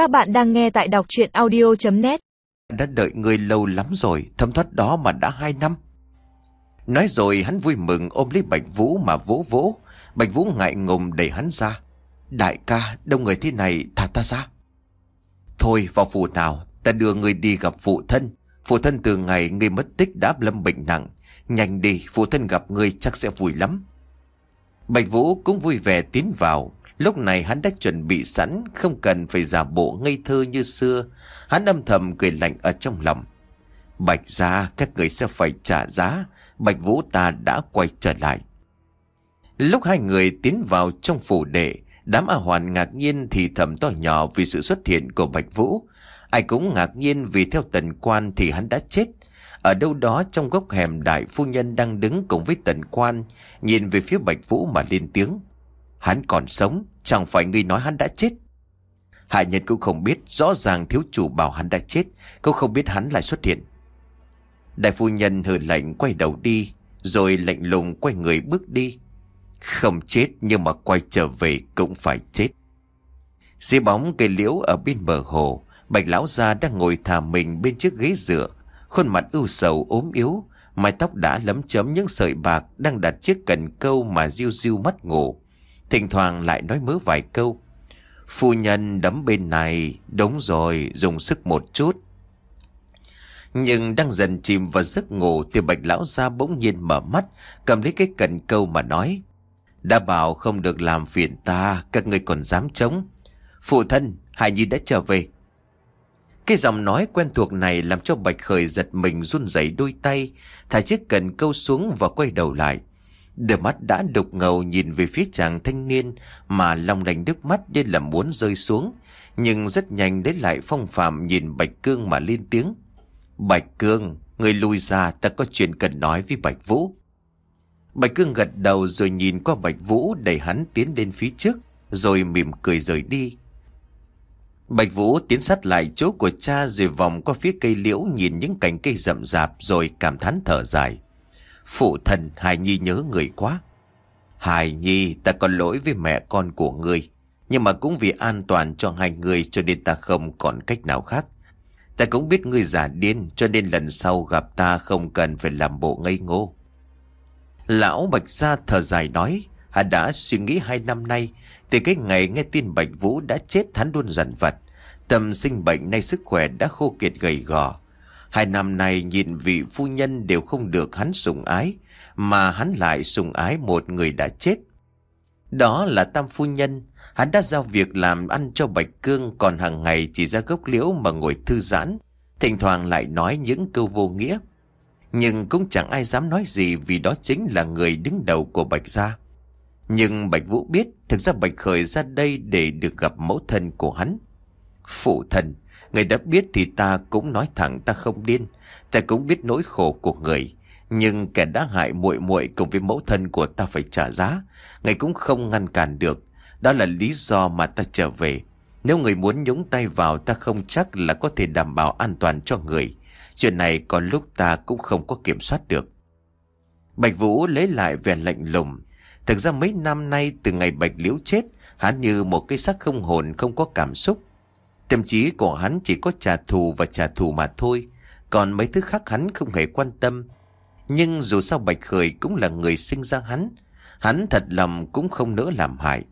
Các bạn đang nghe tại đọc chuyện audio.net Đã đợi người lâu lắm rồi, thâm thoát đó mà đã hai năm. Nói rồi hắn vui mừng ôm lấy Bạch Vũ mà vỗ vỗ. Bạch Vũ ngại ngùng đẩy hắn ra. Đại ca, đông người thế này, thả ta ra. Thôi vào phủ nào, ta đưa người đi gặp phụ thân. Phụ thân từ ngày người mất tích đã lâm bệnh nặng. Nhanh đi, phụ thân gặp người chắc sẽ vui lắm. Bạch Vũ cũng vui vẻ tiến vào. Lúc này hắn đã chuẩn bị sẵn, không cần phải giả bộ ngây thơ như xưa. Hắn âm thầm cười lạnh ở trong lòng. Bạch ra, các người sẽ phải trả giá. Bạch Vũ ta đã quay trở lại. Lúc hai người tiến vào trong phủ đệ, đám A Hoàn ngạc nhiên thì thầm to nhỏ vì sự xuất hiện của Bạch Vũ. Ai cũng ngạc nhiên vì theo tần quan thì hắn đã chết. Ở đâu đó trong góc hẻm đại phu nhân đang đứng cùng với tần quan, nhìn về phía Bạch Vũ mà lên tiếng. Hắn còn sống, chẳng phải ngươi nói hắn đã chết. Hạ nhân cũng không biết, rõ ràng thiếu chủ bảo hắn đã chết, cũng không biết hắn lại xuất hiện. Đại phu nhân hừ lạnh quay đầu đi, rồi lạnh lùng quay người bước đi. Không chết nhưng mà quay trở về cũng phải chết. Dưới bóng cây liễu ở bên bờ hồ, bạch lão gia đang ngồi thả mình bên chiếc ghế dựa, khuôn mặt ưu sầu ốm yếu, mái tóc đã lấm chấm những sợi bạc đang đặt chiếc cần câu mà diêu diêu mắt ngủ. Thỉnh thoảng lại nói mớ vài câu. Phu nhân đấm bên này, đúng rồi, dùng sức một chút. Nhưng đang dần chìm vào giấc ngủ thì bạch lão ra bỗng nhiên mở mắt, cầm lấy cái cần câu mà nói. Đã bảo không được làm phiền ta, các người còn dám chống. Phụ thân, Hải Nhi đã trở về. Cái giọng nói quen thuộc này làm cho Bạch Khởi giật mình run rẩy đôi tay, thả chiếc cần câu xuống và quay đầu lại. Đôi mắt đã đục ngầu nhìn về phía chàng thanh niên mà lòng đành nước mắt như là muốn rơi xuống. Nhưng rất nhanh đến lại phong phạm nhìn Bạch Cương mà lên tiếng. Bạch Cương, người lui ra ta có chuyện cần nói với Bạch Vũ. Bạch Cương gật đầu rồi nhìn qua Bạch Vũ đẩy hắn tiến lên phía trước, rồi mỉm cười rời đi. Bạch Vũ tiến sát lại chỗ của cha rồi vòng qua phía cây liễu nhìn những cành cây rậm rạp rồi cảm thán thở dài. Phụ thần Hải Nhi nhớ người quá. Hải Nhi ta có lỗi với mẹ con của ngươi. Nhưng mà cũng vì an toàn cho hai người cho nên ta không còn cách nào khác. Ta cũng biết ngươi giả điên cho nên lần sau gặp ta không cần phải làm bộ ngây ngô. Lão Bạch Gia thở dài nói, hắn đã suy nghĩ hai năm nay, từ cái ngày nghe tin Bạch Vũ đã chết hắn luôn dần vật. Tâm sinh bệnh nay sức khỏe đã khô kiệt gầy gò. Hai năm nay nhìn vị phu nhân đều không được hắn sủng ái, mà hắn lại sủng ái một người đã chết. Đó là tam phu nhân, hắn đã giao việc làm ăn cho Bạch Cương còn hàng ngày chỉ ra gốc liễu mà ngồi thư giãn, thỉnh thoảng lại nói những câu vô nghĩa. Nhưng cũng chẳng ai dám nói gì vì đó chính là người đứng đầu của Bạch Gia. Nhưng Bạch Vũ biết thực ra Bạch Khởi ra đây để được gặp mẫu thân của hắn. Phụ thần người đã biết thì ta cũng nói thẳng ta không điên. Ta cũng biết nỗi khổ của người. Nhưng kẻ đã hại muội muội cùng với mẫu thân của ta phải trả giá. Người cũng không ngăn cản được. Đó là lý do mà ta trở về. Nếu người muốn nhúng tay vào ta không chắc là có thể đảm bảo an toàn cho người. Chuyện này có lúc ta cũng không có kiểm soát được. Bạch Vũ lấy lại vẻ lạnh lùng. Thực ra mấy năm nay từ ngày Bạch Liễu chết, hắn như một cái xác không hồn không có cảm xúc. Tâm trí của hắn chỉ có trả thù và trả thù mà thôi. Còn mấy thứ khác hắn không hề quan tâm. Nhưng dù sao Bạch Khởi cũng là người sinh ra hắn. Hắn thật lòng cũng không nỡ làm hại.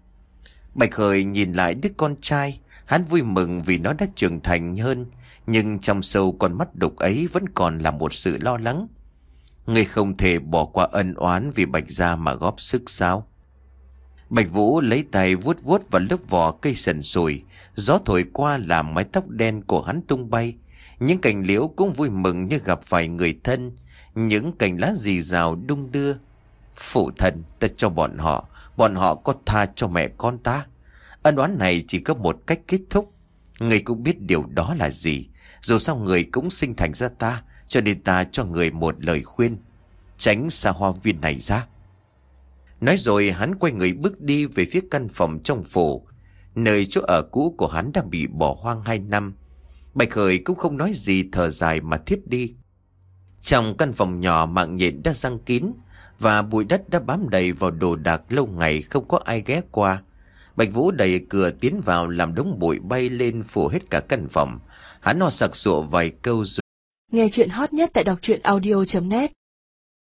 Bạch Khởi nhìn lại đứa con trai. Hắn vui mừng vì nó đã trưởng thành hơn. Nhưng trong sâu con mắt đục ấy vẫn còn là một sự lo lắng. Người không thể bỏ qua ân oán vì Bạch Gia mà góp sức sao? Bạch Vũ lấy tay vuốt vuốt vào lớp vỏ cây sần sùi. Gió thổi qua làm mái tóc đen của hắn tung bay. Những cành liễu cũng vui mừng như gặp phải người thân. Những cành lá rì rào đung đưa. Phụ thần, ta cho bọn họ. Bọn họ có tha cho mẹ con ta. Ân oán này chỉ có một cách kết thúc. Người cũng biết điều đó là gì. Dù sao người cũng sinh thành ra ta. Cho nên ta cho người một lời khuyên. Tránh xa hoa viên này ra. Nói rồi hắn quay người bước đi về phía căn phòng trong phủ. Nơi chỗ ở cũ của hắn đang bị bỏ hoang hai năm. Bạch Khởi cũng không nói gì thở dài mà thiếp đi. Trong căn phòng nhỏ mạng nhện đã răng kín và bụi đất đã bám đầy vào đồ đạc lâu ngày không có ai ghé qua. Bạch Vũ đẩy cửa tiến vào làm đống bụi bay lên phủ hết cả căn phòng. Hắn no sặc sụa vài câu rồi. Nghe chuyện hot nhất tại đọc truyện audio.net